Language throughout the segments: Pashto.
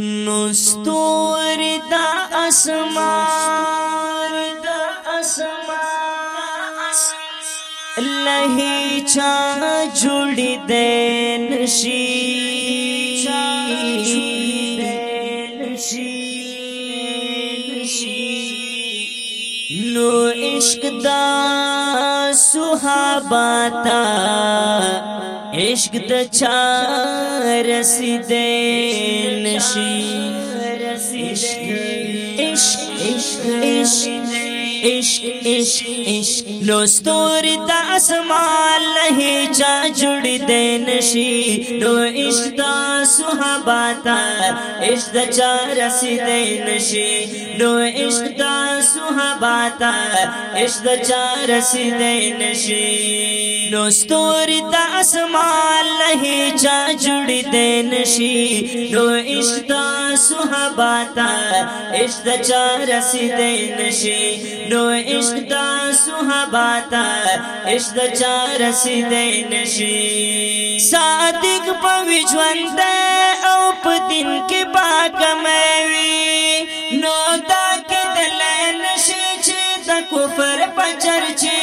نستور دا اسمان دا اسمان لہی چا جوڑی دین شی چا نو عشق دا صحابہ दे عشق इश इश इश् इश इश नोरतासमले चा जुडे शि तु عشق سہباتا اس چار سیدے نشی نو اشدا سہباتا اس دچارین اشدہ سہباتا اسٹ چارسی نشی نو عشق تا سہباتا اس چار سیدے سیدے نشی نو عشق عشق تا چار نشی دین پوی جوندے او په دین کې پاکموي نو دا کېدل نشي چې د کفر په چرچی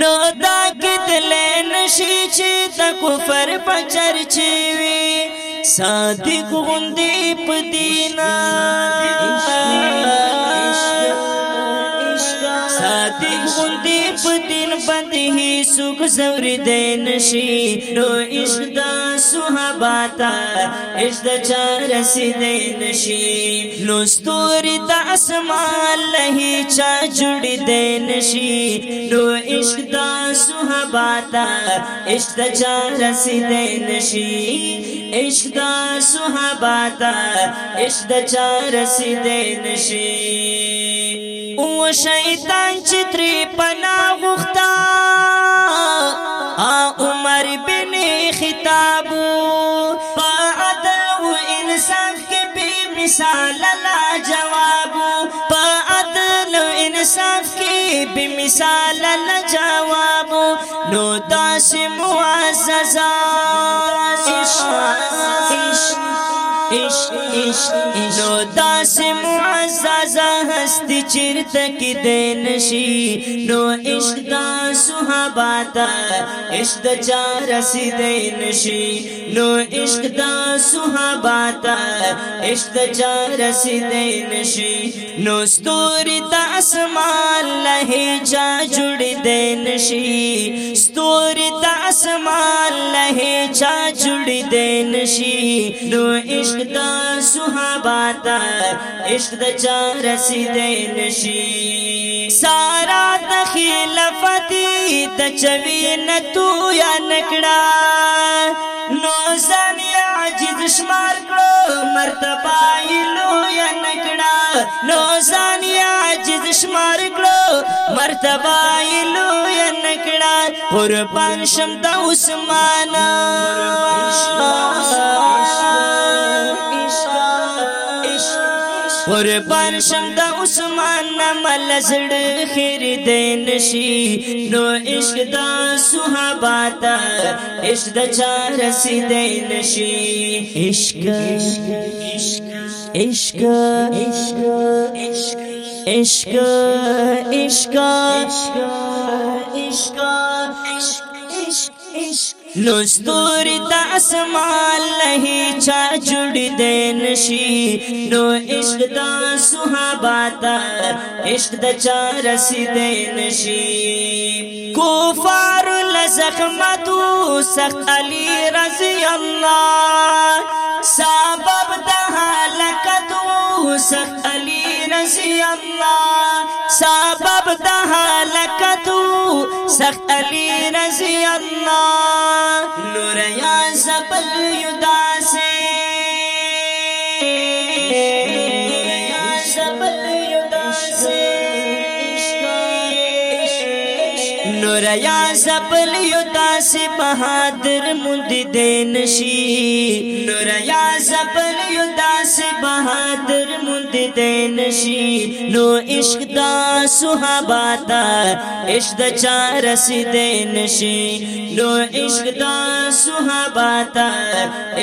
نو دا کېدل نشي چې د کفر په چرچی وي صادق غوندي په دینه شریک غوندې په دین باندې هیڅوک زور دی نشي نو اشدا صحابه تا اشدا چار رسیدې نشي نو ستوري د اسمان له چا جوړې دی نشي نو اشدا صحابه تا اشدا چار رسیدې نشي اشدا صحابه تا اشدا چار رسیدې نشي او شیطان چې تری پناه غوښتا ا عمر بن خطاب په عدل او انسان کې به مثال لا جواب په عدل او انسان کې به مثال لا جواب نو داسې معززا عشق عشق عشق نو داس معزز هستی چرته کې دین شي نو عشق دا صحابه تا عشق د چار سیدین شي نو عشق دا صحابه تا عشق د چار سیدین شي نو ستوري د اسمان له چا جوړ دین شي ستوري د نږدې نشي نو عشق د صحابه تا عشق د چا رسیدې نشي سارا د خلافت د چوي نه تو یا نکړه نو ځان عاجز شمار کړو مرتبه لو یا نکړه نو ځان عاجز شمار کړو مرتبه لو یا نکړه قربان شم پنشمدا عثمان قربان شم پن عثمان مل زړ خیر دین شي نو عشق د صحابات عشق عشد چار سي دین شي عشق عشق عشق عشق عشق عشق عشق د اسمان له چا جوړ نو عشق د صحابات عشق د چا رسید نشي کفار لزخمتو سخت علي رضی الله سبب د هلاکتو سخت علي رضی الله سبب د هلاکت سخت علی رضی الله نور یا زبل یدا سے یا زپل یو داس بہادر مند دین شي نور یا زپل یو داس بہادر مند دین شي نو عشق دا صحابہ دا عشق دا چار سیدین شي نو عشق دا صحابہ دا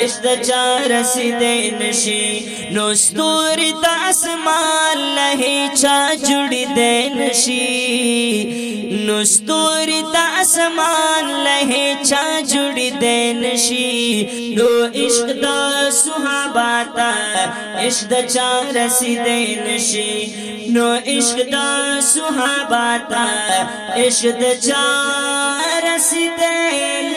عشق دا چار سیدین شي نو ستوري د اسمان له چا جوړ دین شي نو ستوري دا اسمان آسمان چا جڑی دین شی دو عشق دا صحاباتا عشق دا چار رسی دین شی نو عشق دا صحاباتا عشق دا چار رسی دین